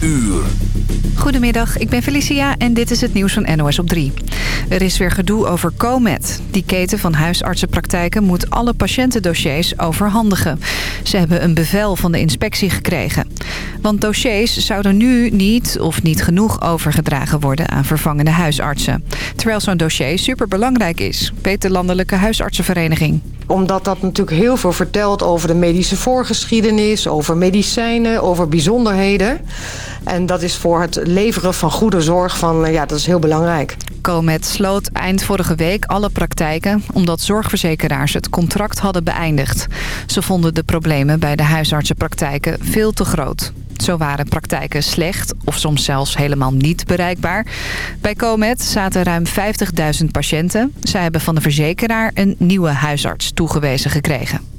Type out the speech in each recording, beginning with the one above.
uur. Goedemiddag, ik ben Felicia en dit is het nieuws van NOS op 3. Er is weer gedoe over Comet. Die keten van huisartsenpraktijken moet alle patiëntendossiers overhandigen. Ze hebben een bevel van de inspectie gekregen. Want dossiers zouden nu niet of niet genoeg overgedragen worden aan vervangende huisartsen. Terwijl zo'n dossier superbelangrijk is, weet de Landelijke Huisartsenvereniging omdat dat natuurlijk heel veel vertelt over de medische voorgeschiedenis... over medicijnen, over bijzonderheden. En dat is voor het leveren van goede zorg van, eh, ja, dat is heel belangrijk. Comet sloot eind vorige week alle praktijken... omdat zorgverzekeraars het contract hadden beëindigd. Ze vonden de problemen bij de huisartsenpraktijken veel te groot. Zo waren praktijken slecht of soms zelfs helemaal niet bereikbaar. Bij Comet zaten ruim 50.000 patiënten. Zij hebben van de verzekeraar een nieuwe huisarts toegewezen gekregen.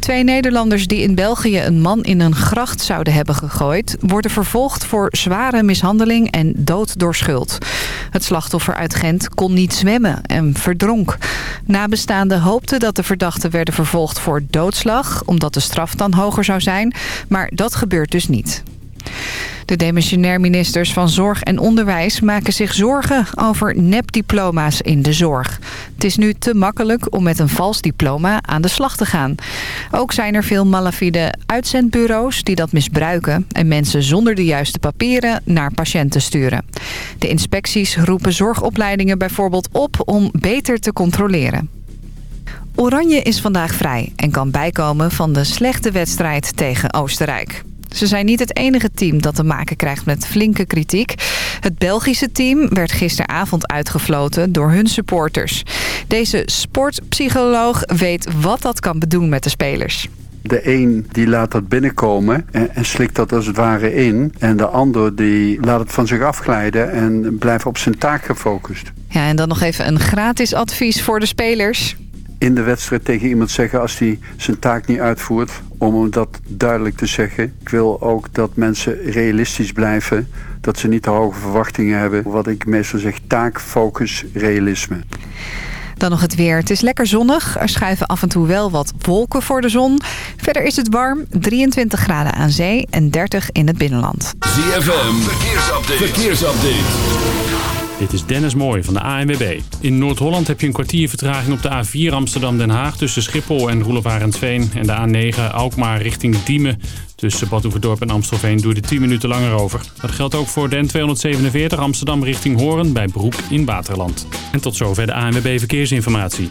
Twee Nederlanders die in België een man in een gracht zouden hebben gegooid... worden vervolgd voor zware mishandeling en dood door schuld. Het slachtoffer uit Gent kon niet zwemmen en verdronk. Nabestaanden hoopten dat de verdachten werden vervolgd voor doodslag... omdat de straf dan hoger zou zijn, maar dat gebeurt dus niet. De demissionair ministers van Zorg en Onderwijs maken zich zorgen over nepdiploma's in de zorg. Het is nu te makkelijk om met een vals diploma aan de slag te gaan. Ook zijn er veel malafide uitzendbureaus die dat misbruiken... en mensen zonder de juiste papieren naar patiënten sturen. De inspecties roepen zorgopleidingen bijvoorbeeld op om beter te controleren. Oranje is vandaag vrij en kan bijkomen van de slechte wedstrijd tegen Oostenrijk. Ze zijn niet het enige team dat te maken krijgt met flinke kritiek. Het Belgische team werd gisteravond uitgefloten door hun supporters. Deze sportpsycholoog weet wat dat kan bedoelen met de spelers. De een die laat dat binnenkomen en, en, slikt dat als het ware in. En de ander die laat het van zich afglijden en blijft op zijn taak gefocust. Ja, en dan nog even een gratis advies voor de spelers in de wedstrijd tegen iemand zeggen als hij zijn taak niet uitvoert. Om hem dat duidelijk te zeggen. Ik wil ook dat mensen realistisch blijven. Dat ze niet te hoge verwachtingen hebben. Wat ik meestal zeg taak, focus, realisme. Dan nog het weer. Het is lekker zonnig. Er schuiven af en toe wel wat wolken voor de zon. Verder is het warm. 23 graden aan zee en 30 in het binnenland. ZFM. Verkeersupdate. Verkeersupdate. Dit is Dennis Mooij van de ANWB. In Noord-Holland heb je een kwartier vertraging op de A4 Amsterdam-Den Haag... tussen Schiphol en Roelevarensveen. En de A9 Alkmaar richting Diemen. Tussen Badhoevedorp en Amstelveen doe je er 10 minuten langer over. Dat geldt ook voor de N247 Amsterdam richting Hoorn bij Broek in Waterland. En tot zover de ANWB Verkeersinformatie.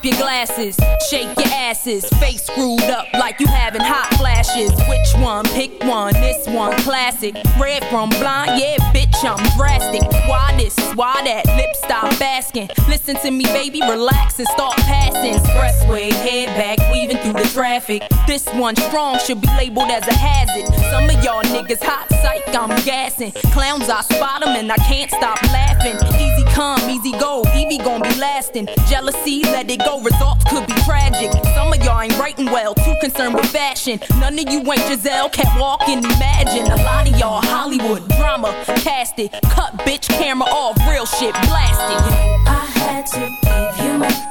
Drop your glasses, shake your asses, face screwed up like you having hot flashes. Which one? Pick one. This one classic. Red from blind, yeah, bitch, I'm drastic. Why this? Why that? Lip stop asking. Listen to me, baby, relax and start passing. Expressway, head back, weaving through the traffic. This one strong should be labeled as a hazard. Some of y'all niggas hot psych, I'm gassing. Clowns, I spot them and I can't stop laughing. Easy come, easy go, Evie gon' be lasting. Jealousy, let it go, results could be tragic. Some of y'all ain't writing well, too concerned with fashion. None of you ain't Giselle, can't walk imagine. A lot of y'all Hollywood drama, cast it, cut bitch camera off, real shit blasted. I had to give you my,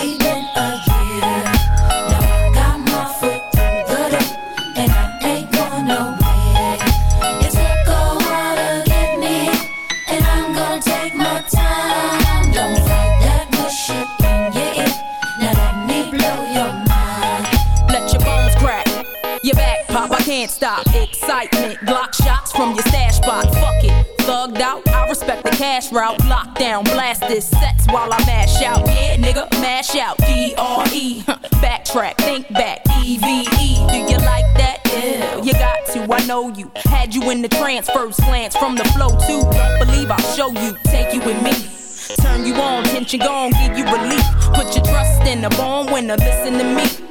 cash route, lockdown, blast this sets while I mash out. Yeah, nigga, mash out. D R E. Backtrack, think back. E V E. Do you like that? Yeah, you got to. I know you. Had you in the trance, first glance from the flow too. Believe I'll show you. Take you with me. Turn you on, tension gone, give you relief. Put your trust in a born winner. Listen to me.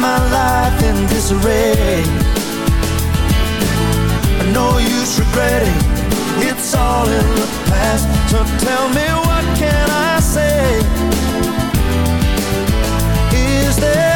my life in disarray. No use regretting It's all in the past. So tell me what can I say? Is there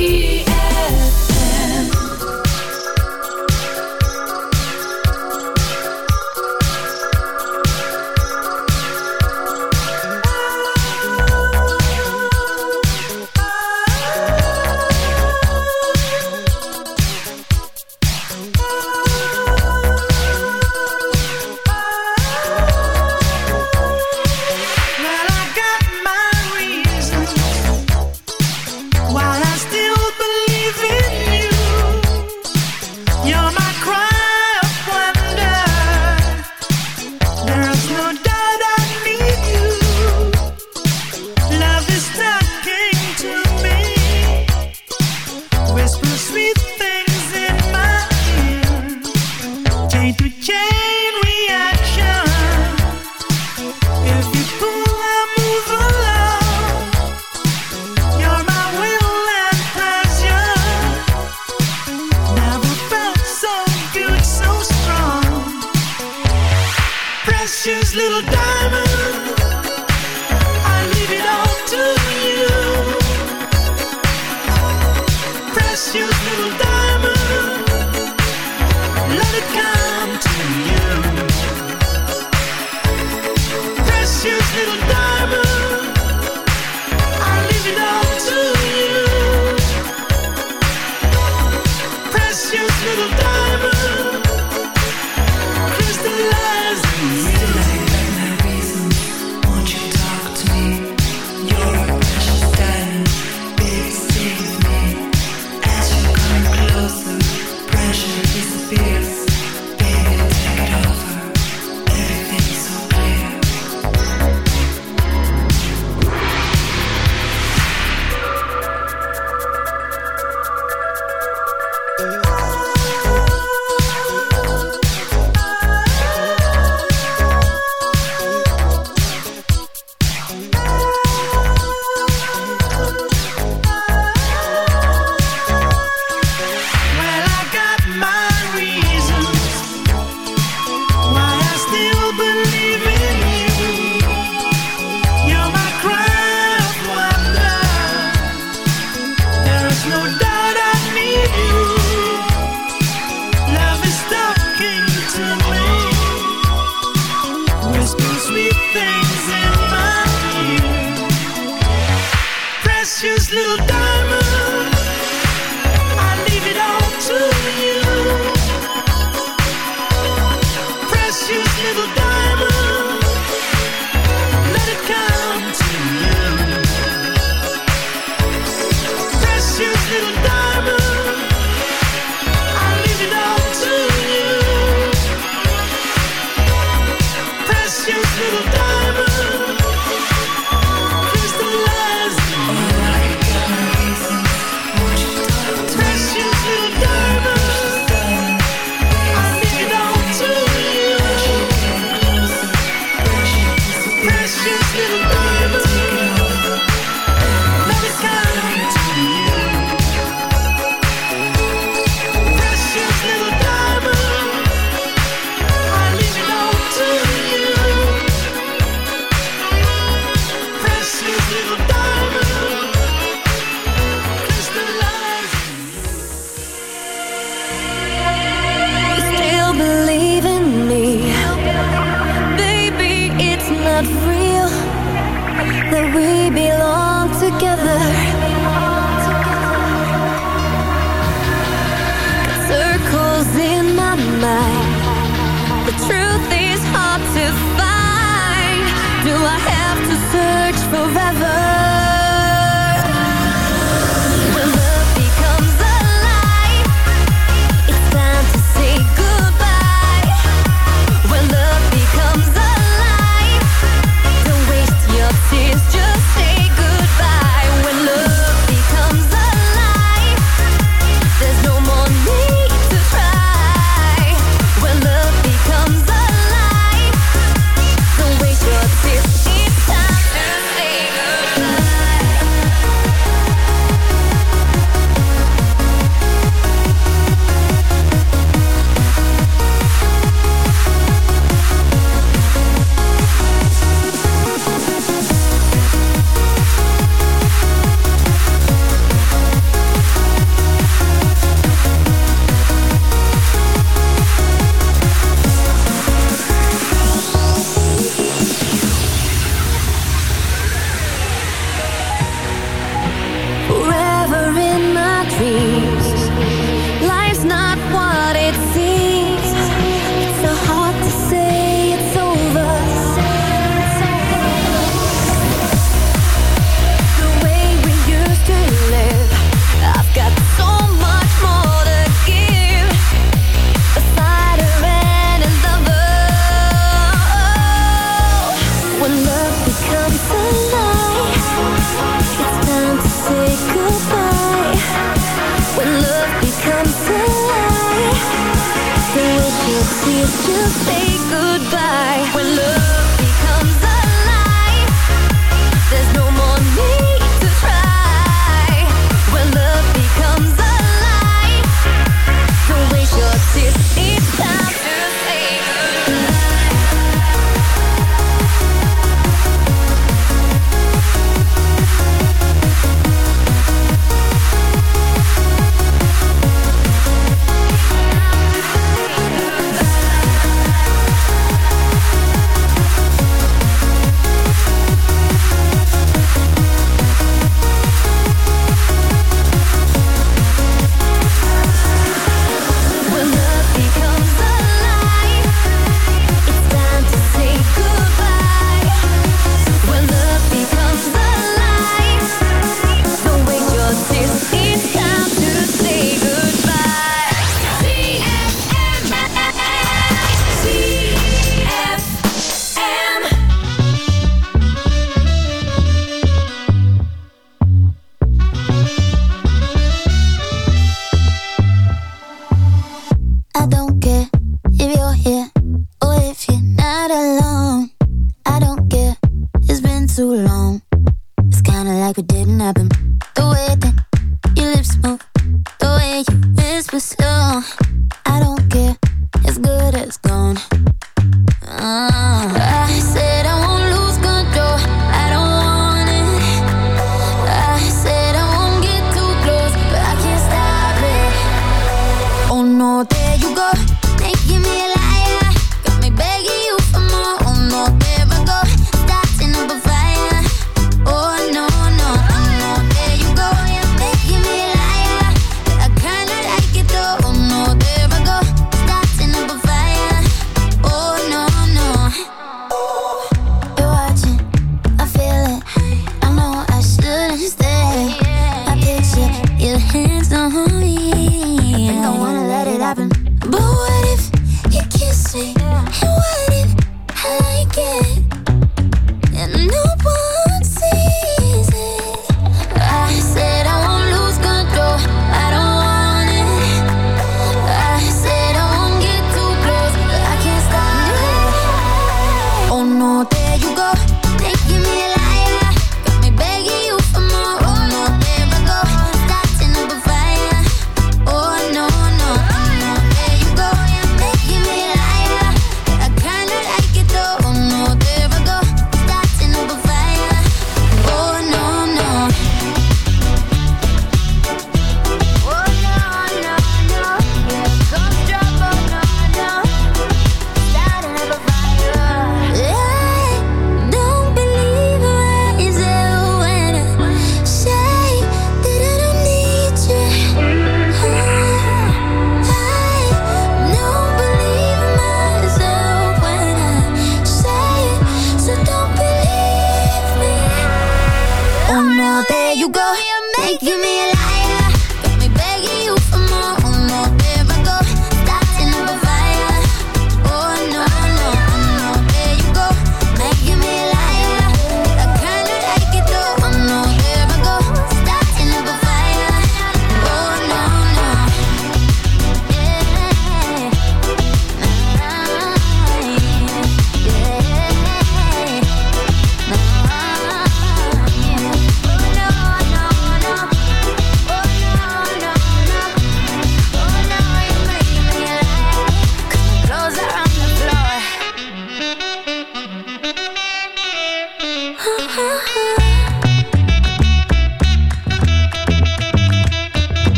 search forever.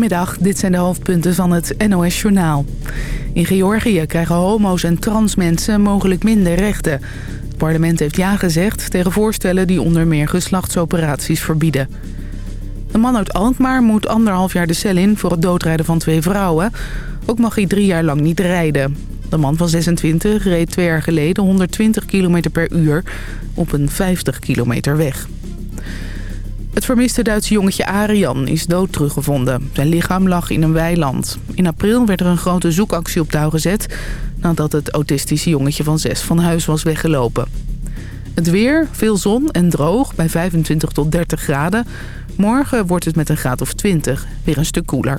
Goedemiddag, dit zijn de hoofdpunten van het NOS-journaal. In Georgië krijgen homo's en trans mensen mogelijk minder rechten. Het parlement heeft ja gezegd tegen voorstellen die onder meer geslachtsoperaties verbieden. Een man uit Alkmaar moet anderhalf jaar de cel in voor het doodrijden van twee vrouwen. Ook mag hij drie jaar lang niet rijden. De man van 26 reed twee jaar geleden 120 km per uur op een 50 kilometer weg. Het vermiste Duitse jongetje Arian is dood teruggevonden. Zijn lichaam lag in een weiland. In april werd er een grote zoekactie op touw gezet... nadat het autistische jongetje van 6 van huis was weggelopen. Het weer, veel zon en droog bij 25 tot 30 graden. Morgen wordt het met een graad of 20 weer een stuk koeler.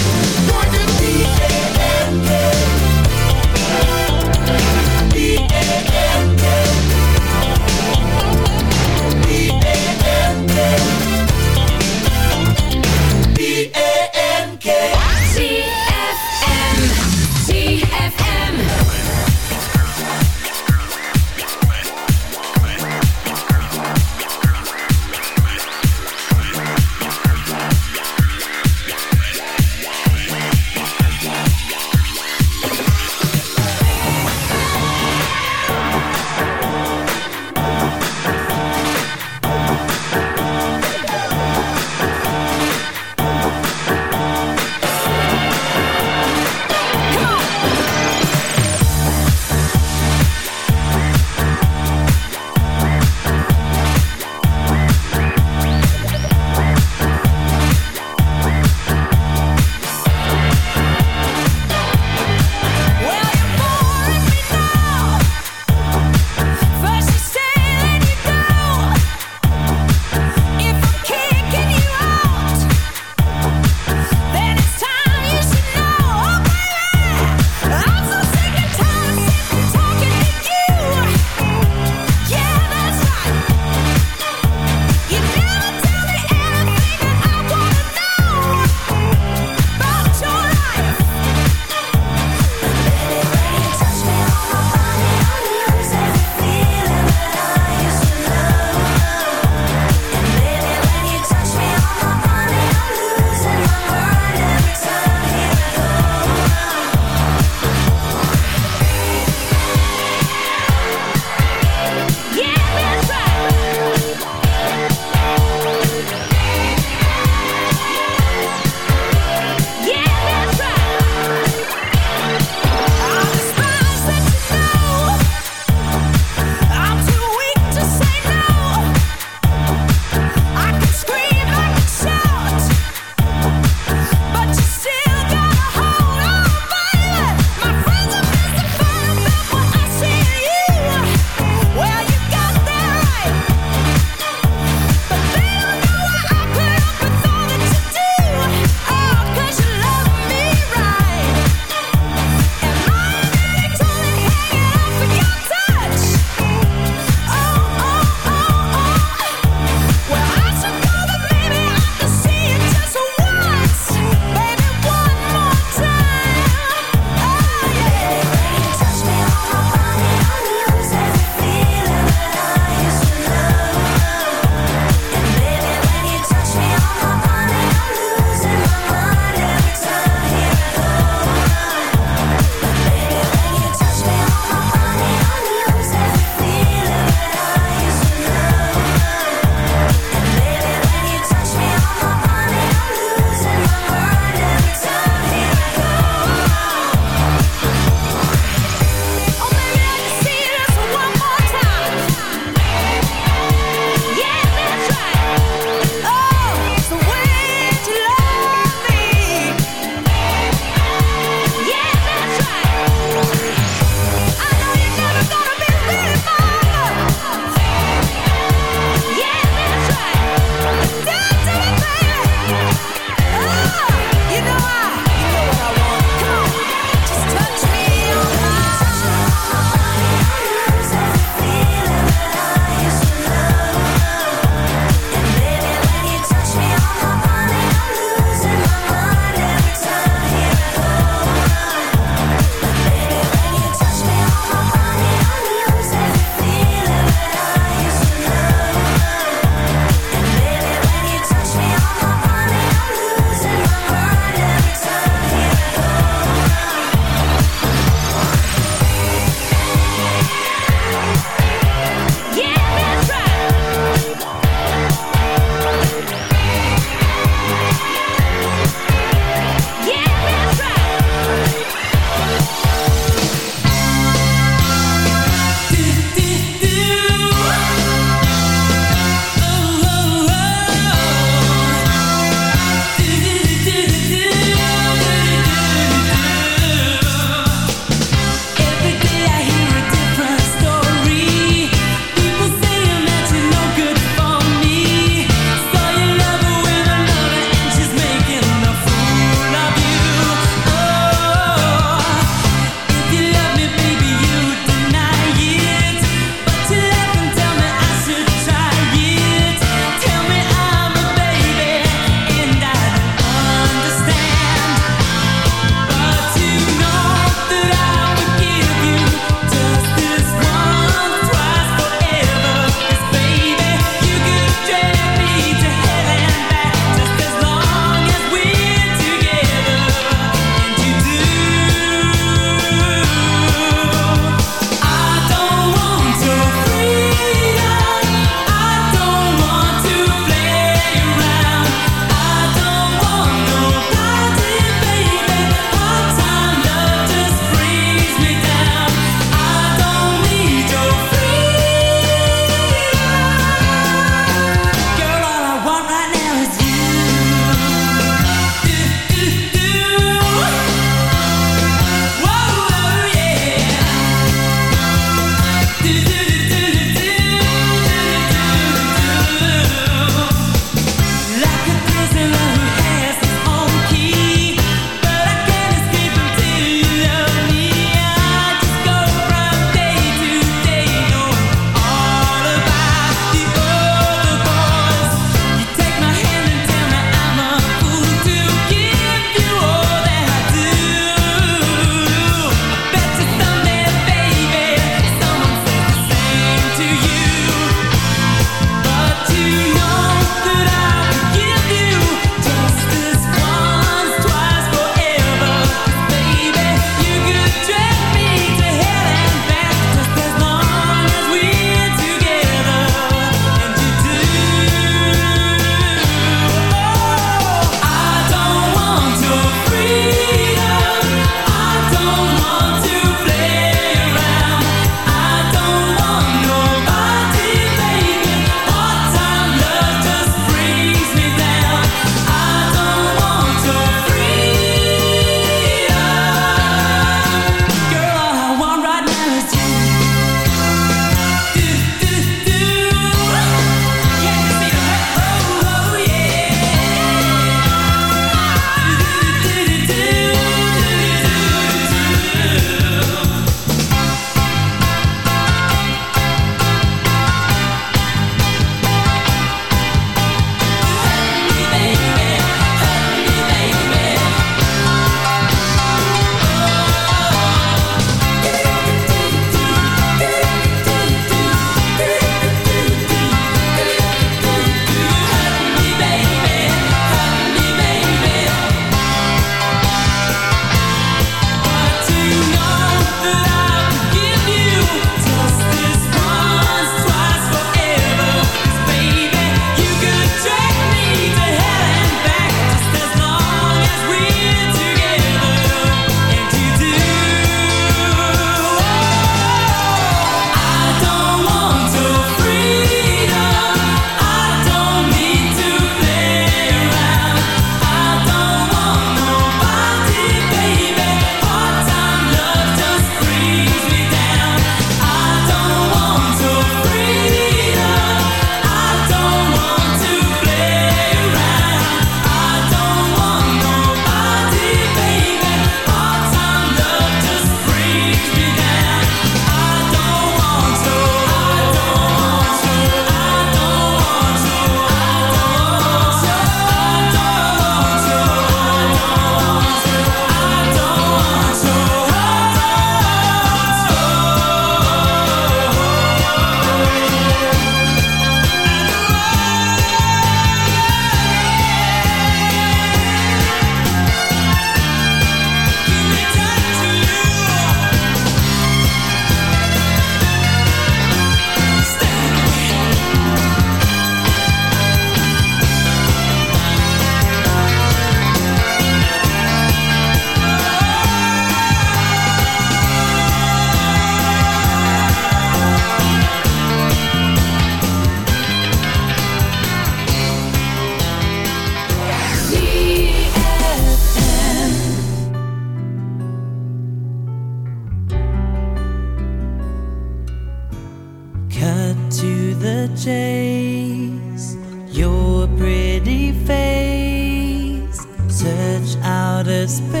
the chase. Your pretty face, search outer space,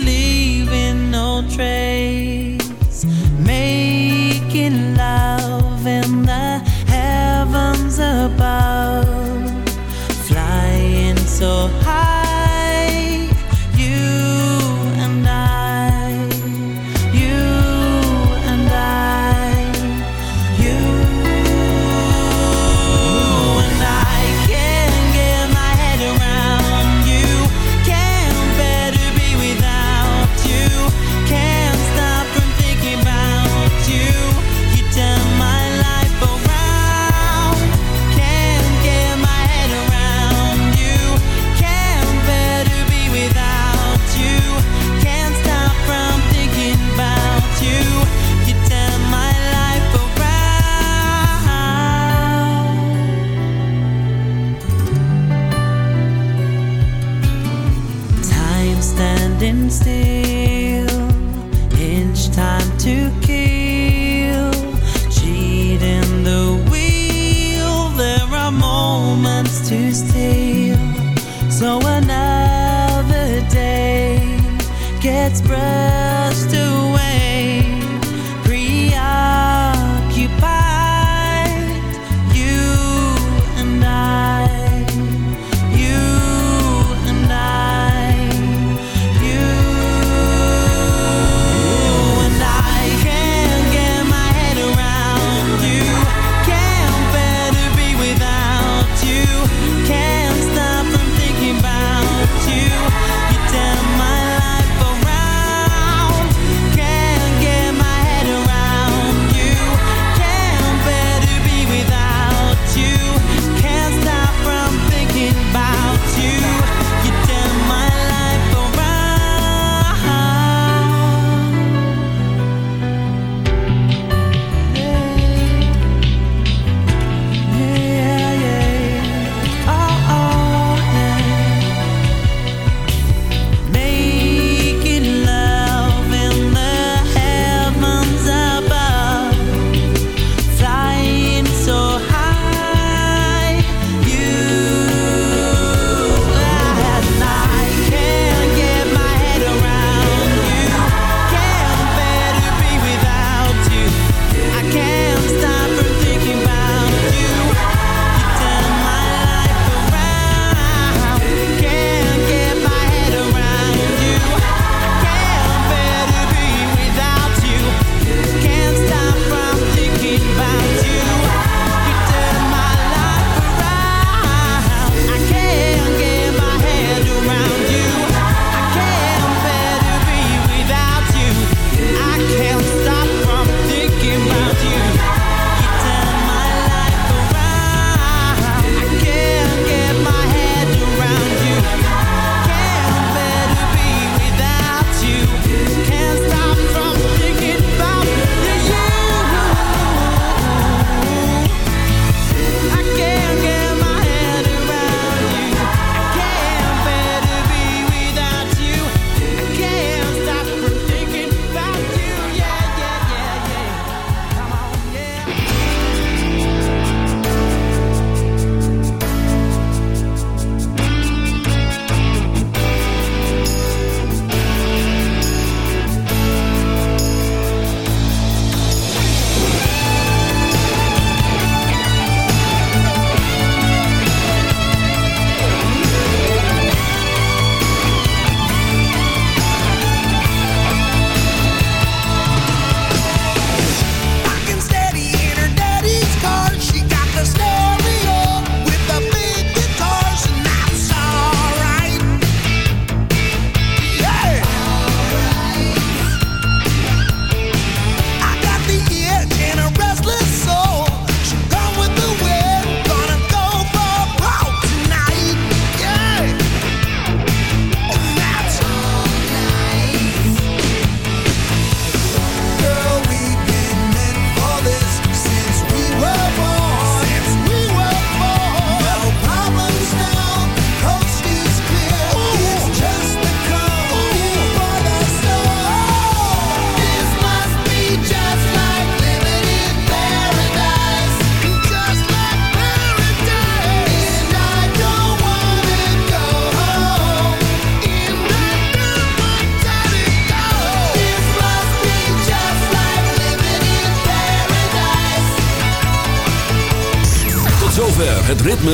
leaving no trace.